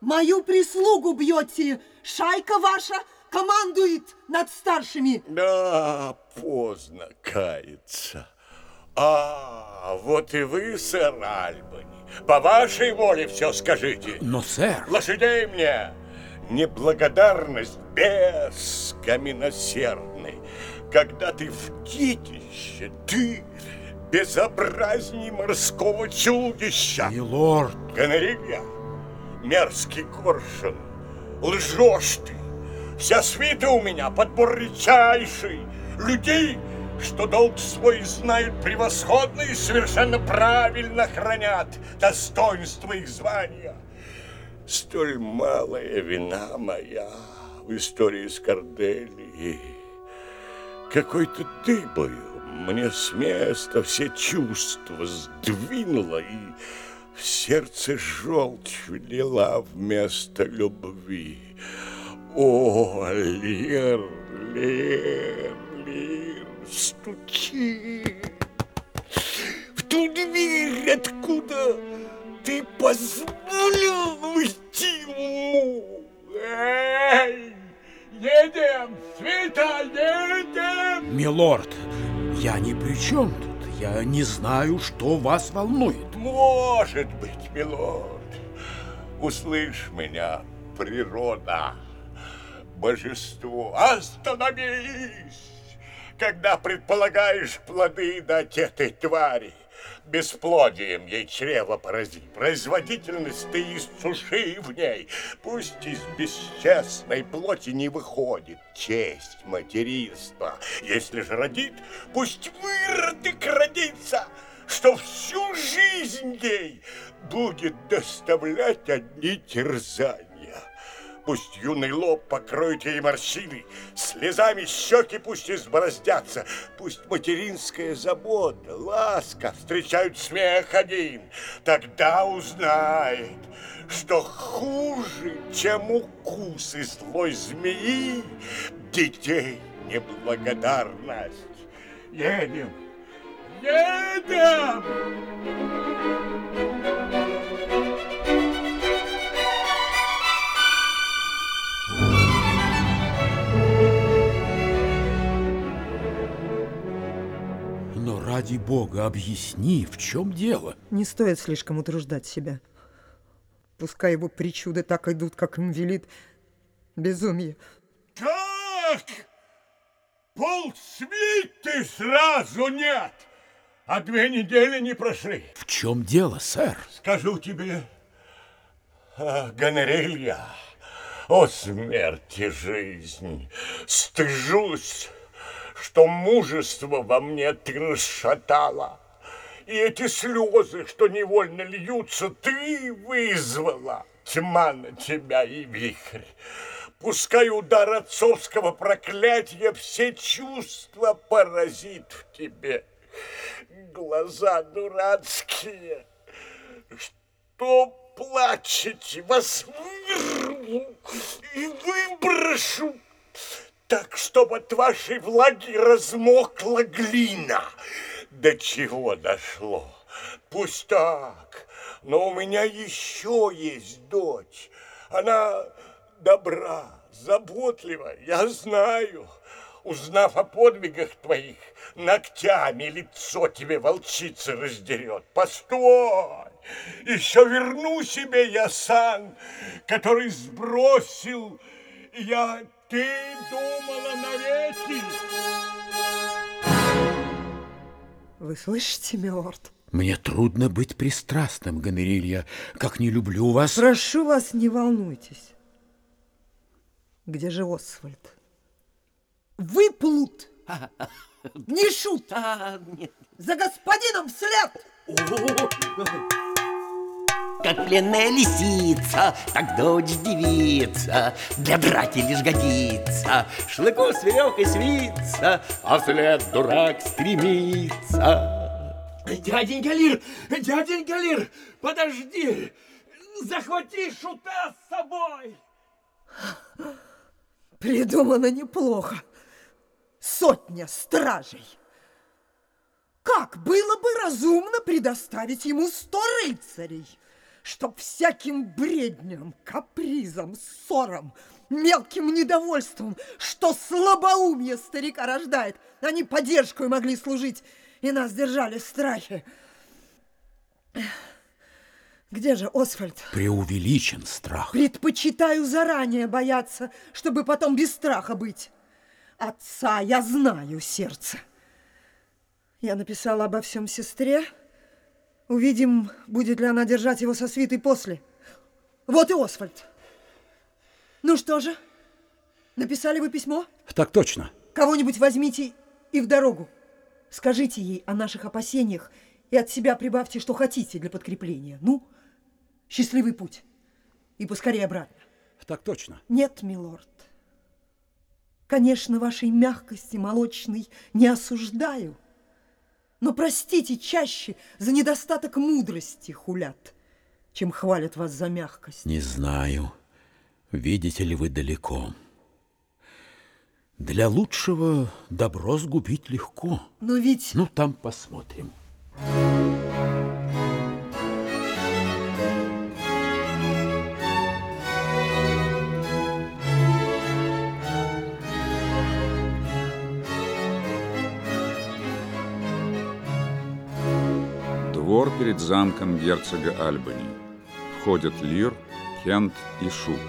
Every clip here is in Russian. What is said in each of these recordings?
Мою прислугу бьете. Шайка ваша командует над старшими. Да, поздно каяться. А, вот и вы, сэр Альбани. По вашей воле все скажите. Но, сэр... Лошадей мне! Неблагодарность без каменосердной. Когда ты в детище, ты безобразней морского чудища. Милорд. Гонорилья, мерзкий коршун, лжешь ты. Вся свита у меня, подбор редчайший. Людей, что долг свой знают превосходно и совершенно правильно хранят достоинство их звания. Столь малая вина моя в истории с Корделией. Какой-то дыбою мне с места все чувства сдвинула и в сердце желчь лила вместо любви. О, Лер, Лер, Лер, стучи в ту дверь, откуда ты позволил войти ему. Эй, едем, Свита, едем! Милорд, я ни при чем тут. Я не знаю, что вас волнует. Может быть, милорд. Услышь меня, природа божество, остановись, когда предполагаешь плоды дать этой твари. Бесплодием ей чрево порази, производительность ты иссуши в ней. Пусть из бесчестной плоти не выходит честь материнства. Если же родит, пусть выродок родится, что всю жизнь ей будет доставлять одни терзания. Пусть юный лоб покроет ей морщины, Слезами щеки пусть избороздятся, Пусть материнская забота, ласка Встречают смех один. Тогда узнает, что хуже, чем укусы злой змеи, Детей неблагодарность. Едем, едем! ради бога, объясни, в чем дело? Не стоит слишком утруждать себя. Пускай его причуды так идут, как им велит безумие. Как? Полсвиты сразу нет, а две недели не прошли. В чем дело, сэр? Скажу тебе, а, гонорелья, о смерти жизнь, стыжусь что мужество во мне ты расшатала. И эти слезы, что невольно льются, ты вызвала. Тьма на тебя и вихрь. Пускай удар отцовского проклятия все чувства поразит в тебе. Глаза дурацкие, что плачете, вас вырву и выброшу так, чтобы от вашей влаги размокла глина. До чего дошло? Пусть так, но у меня еще есть дочь. Она добра, заботлива, я знаю. Узнав о подвигах твоих, ногтями лицо тебе волчица раздерет. Постой! Еще верну себе я сан, который сбросил я ты думала навеки? Вы слышите, милорд? Мне трудно быть пристрастным, Гонорилья, как не люблю вас. Прошу вас, не волнуйтесь. Где же Освальд? Выплут! Не шут! За господином вслед! Как пленная лисица, так дочь девица, Для драки лишь годится, Шлыку с веревкой свиться, А вслед дурак стремится. Дяденька Лир, дяденька Лир, подожди, захвати шута с собой. Придумано неплохо. Сотня стражей. Как было бы разумно предоставить ему сто рыцарей? чтоб всяким бредням, капризом, ссором, мелким недовольством, что слабоумие старика рождает, они поддержкой могли служить и нас держали в страхе. Где же Освальд? Преувеличен страх. Предпочитаю заранее бояться, чтобы потом без страха быть. Отца я знаю сердце. Я написала обо всем сестре. Увидим, будет ли она держать его со свитой после. Вот и Освальд. Ну что же, написали вы письмо? Так точно. Кого-нибудь возьмите и в дорогу. Скажите ей о наших опасениях и от себя прибавьте, что хотите для подкрепления. Ну, счастливый путь. И поскорее обратно. Так точно. Нет, милорд. Конечно, вашей мягкости молочной не осуждаю. Но простите чаще за недостаток мудрости хулят, чем хвалят вас за мягкость. Не знаю, видите ли вы далеко. Для лучшего добро сгубить легко. Но ведь... Ну, там посмотрим. Двор перед замком герцога Альбани. Входят Лир, Кент и Шут.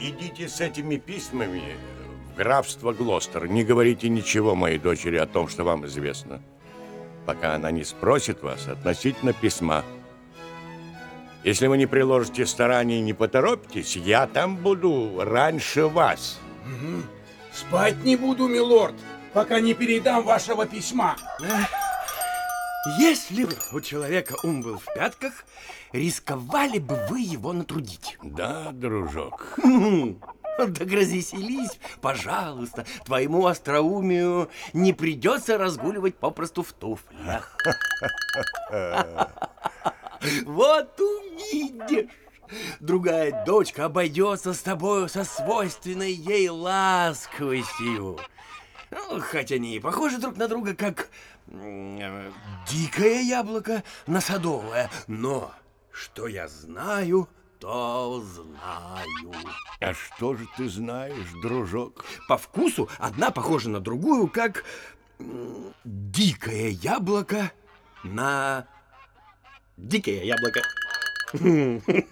Идите с этими письмами в графство Глостер. Не говорите ничего моей дочери о том, что вам известно. Пока она не спросит вас относительно письма. Если вы не приложите стараний и не поторопитесь, я там буду раньше вас. Спать не буду, милорд, пока не передам вашего письма. Если бы у человека ум был в пятках, рисковали бы вы его натрудить. Да, дружок. Так развеселись, пожалуйста. Твоему остроумию не придется разгуливать попросту в туфлях. Вот увидишь. Другая дочка обойдется с тобою со свойственной ей ласковостью. Ну, Хотя они и похожи друг на друга, как э, дикое яблоко на садовое. Но что я знаю, то знаю. А что же ты знаешь, дружок? По вкусу одна похожа на другую, как дикое яблоко на дикое яблоко.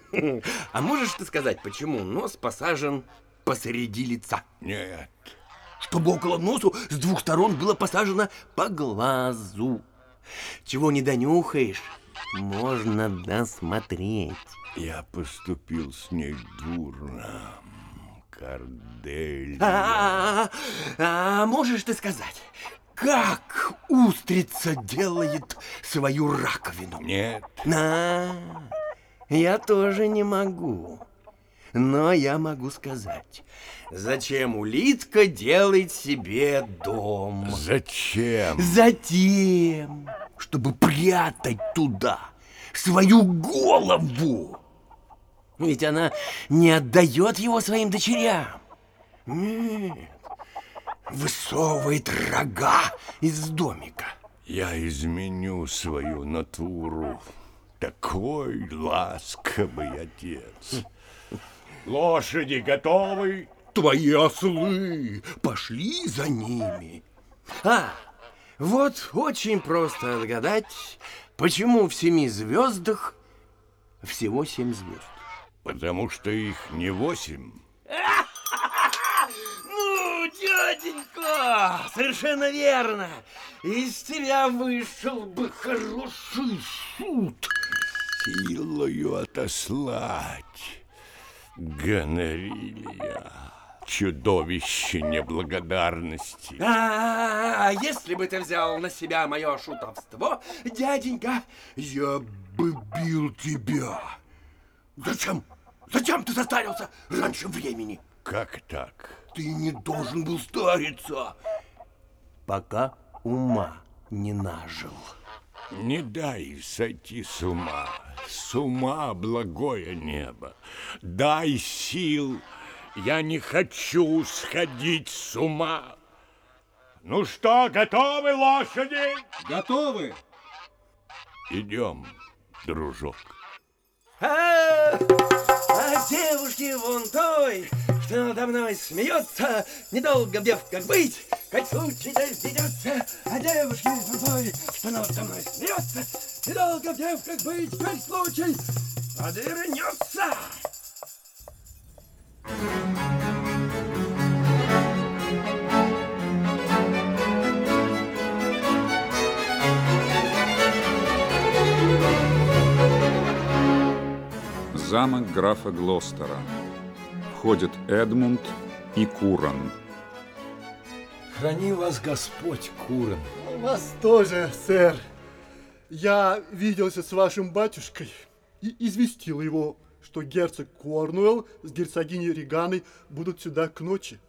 А можешь ты сказать, почему нос посажен посреди лица? Нет. Чтобы около носу с двух сторон было посажено по глазу. Чего не донюхаешь, можно досмотреть. Я поступил с ней дурно. Кордель. А, а можешь ты сказать, как устрица делает свою раковину? Нет. На, я тоже не могу. Но я могу сказать, зачем улитка делает себе дом? Зачем? Затем, чтобы прятать туда свою голову. Ведь она не отдает его своим дочерям. Нет, высовывает рога из домика. Я изменю свою натуру. Такой ласковый отец. Лошади готовы? Твои ослы пошли за ними. А, вот очень просто отгадать, почему в семи звездах всего семь звезд. Потому что их не восемь. Ну, тетенька, совершенно верно. Из тебя вышел бы хороший суд. Силою отослать. Гонорилья. Чудовище неблагодарности. А, если бы ты взял на себя мое шутовство, дяденька, я бы бил тебя. Зачем? Зачем ты состарился раньше времени? Как так? Ты не должен был стариться, пока ума не нажил. Не дай сойти с ума. С ума благое небо. Дай сил. Я не хочу сходить с ума. Ну что, готовы лошади? Готовы? Идем, дружок. А, а девушки вон той, что надо мной смеется, недолго бдев как быть, как случай да ведется. А девушки вон той, что надо мной смеется, недолго бдев как быть, как случай подвернется. Замок графа Глостера. Входят Эдмунд и Куран. Храни вас Господь, Куран. Вас тоже, сэр. Я виделся с вашим батюшкой и известил его, что герцог Корнуэлл с герцогиней Реганой будут сюда к ночи.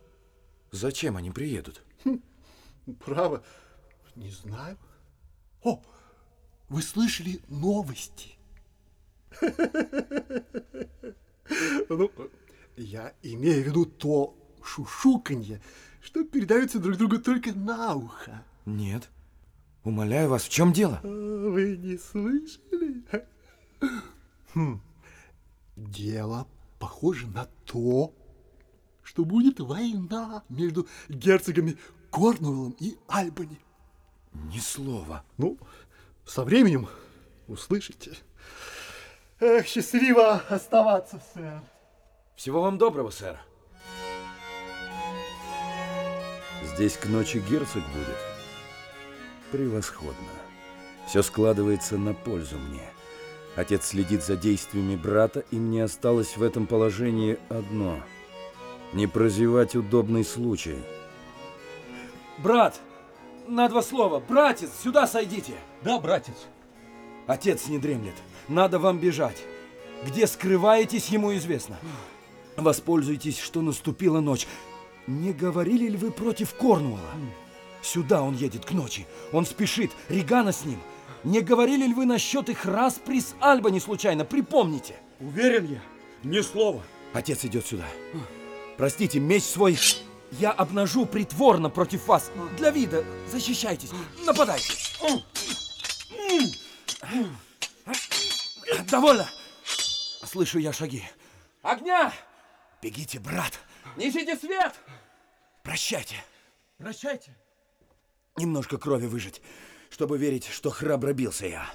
Зачем они приедут? Право, не знаю. О, вы слышали новости? Ну, я имею в виду то шушуканье, что передается друг другу только на ухо. Нет. Умоляю вас, в чем дело? А, Вы не слышали? Хм. Дело похоже на то, что будет война между герцогами Корнуэллом и Альбани. Ни слова. Ну, со временем услышите. Эх, счастливо оставаться, сэр. Всего вам доброго, сэр. Здесь к ночи герцог будет. Превосходно. Все складывается на пользу мне. Отец следит за действиями брата, и мне осталось в этом положении одно — не прозевать удобный случай. Брат! На два слова! Братец, сюда сойдите! Да, братец. Отец не дремлет. Надо вам бежать. Где скрываетесь, ему известно. Воспользуйтесь, что наступила ночь. Не говорили ли вы против Корнуэлла? Сюда он едет к ночи. Он спешит. Регана с ним. Не говорили ли вы насчет их распри с Альбани случайно? Припомните. Уверен я, ни слова. Отец идет сюда. Простите, меч свой я обнажу притворно против вас. Для вида. Защищайтесь. Нападайте. Довольно. Слышу я шаги. Огня! Бегите, брат. Несите свет! Прощайте. Прощайте. Немножко крови выжать, чтобы верить, что храбро бился я.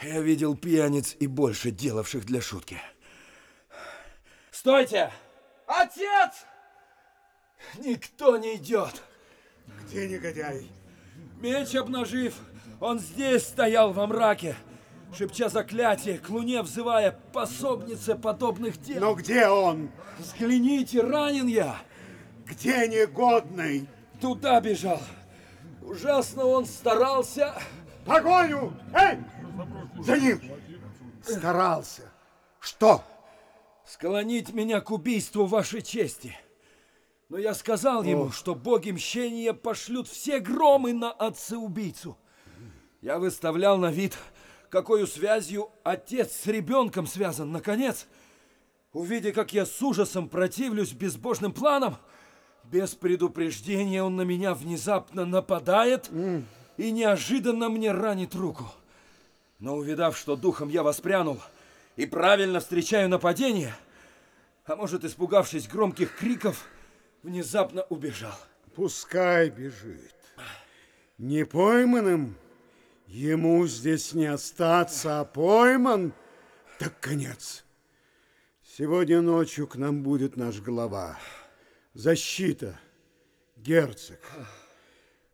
Я видел пьяниц и больше делавших для шутки. Стойте! Отец! Никто не идет. Где негодяй? Меч обнажив, он здесь стоял во мраке, шепча заклятие, к луне взывая пособнице подобных дел. Но где он? Взгляните, ранен я! Где негодный? Туда бежал. Ужасно он старался. Погоню! Эй! За ним! Старался. Что? Склонить меня к убийству вашей чести. Но я сказал ему, что боги мщения пошлют все громы на отца-убийцу. Я выставлял на вид, какой связью отец с ребенком связан. Наконец, увидя, как я с ужасом противлюсь безбожным планам, без предупреждения он на меня внезапно нападает и неожиданно мне ранит руку. Но увидав, что духом я воспрянул и правильно встречаю нападение, а может, испугавшись громких криков, внезапно убежал. Пускай бежит. Не пойманным ему здесь не остаться, а пойман, так конец. Сегодня ночью к нам будет наш глава. Защита, герцог.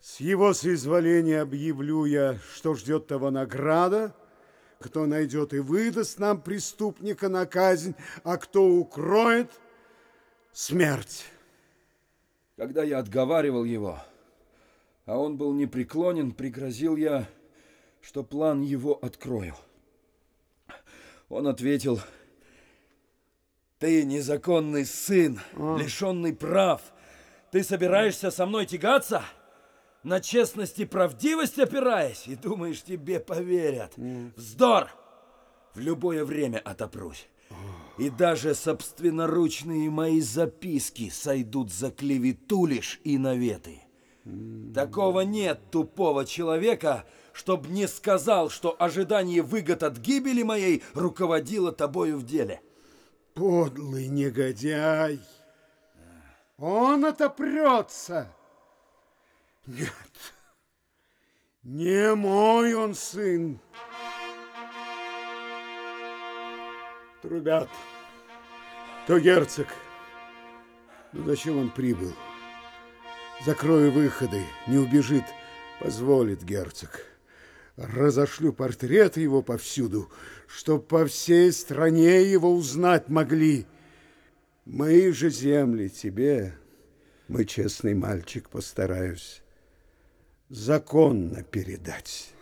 С его соизволения объявлю я, что ждет того награда, кто найдет и выдаст нам преступника на казнь, а кто укроет – смерть. Когда я отговаривал его, а он был непреклонен, пригрозил я, что план его открою. Он ответил, ты незаконный сын, лишенный прав. Ты собираешься со мной тягаться? На честность и правдивость опираясь? И думаешь, тебе поверят? Вздор! В любое время отопрусь. И даже собственноручные мои записки сойдут за клевету лишь и наветы. Такого нет тупого человека, чтоб не сказал, что ожидание выгод от гибели моей руководило тобою в деле. Подлый негодяй. Он отопрется. Нет, не мой он сын. Трубят. То герцог. Ну зачем он прибыл? Закрою выходы, не убежит, позволит герцог. Разошлю портреты его повсюду, чтоб по всей стране его узнать могли. Мои же земли тебе, мой честный мальчик, постараюсь законно передать.